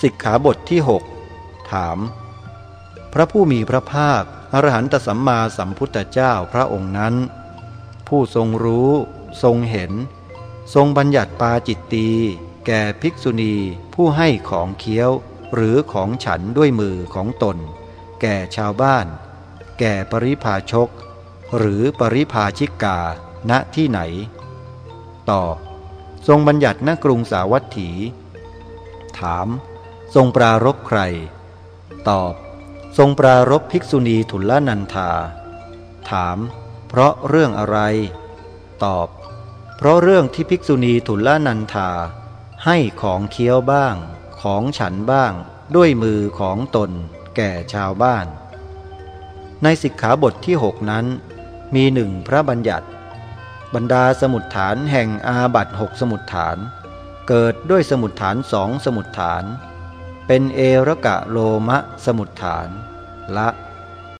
สิกขาบทที่หกถาม พระผู้มีพระภาคอรหันตสัมมาสัมพุทธเจ้าพระองค์นั้น ผู้ทรงรู้ ทรงเห็น ทรงบัญญัติปาจิตตี แก่ภิกษุณีผู้ให้ของเคี้ยว หรือของฉันด้วยมือของตน แก่ชาวบ้าน แก่ปริพาชก หรือปริพาชิกาณที่ไหน ตอบ ทรงบัญญัติณกรุงสาวัตถี ถาม ทรงปรารบใคร ตอบ ทรงปรารบภิกษุณีทุลนันธา ถาม เพราะเรื่องอะไร ตอบ เพราะเรื่องที่ภิกษุณีทุลนันธา ให้ของเคี้ยวบ้าง ของฉันบ้าง ด้วยมือของตน แก่ชาวบ้าน ในสิกขาบทที่หกนั้น มีหนึ่งพระบัญญัติ บรรดาสมุดฐานแห่งอาบัตหกสมุดฐาน เกิดด้วยสมุดฐานสองสมุดฐาน เป็นเอรกะโลมะสมุดฐาน ละ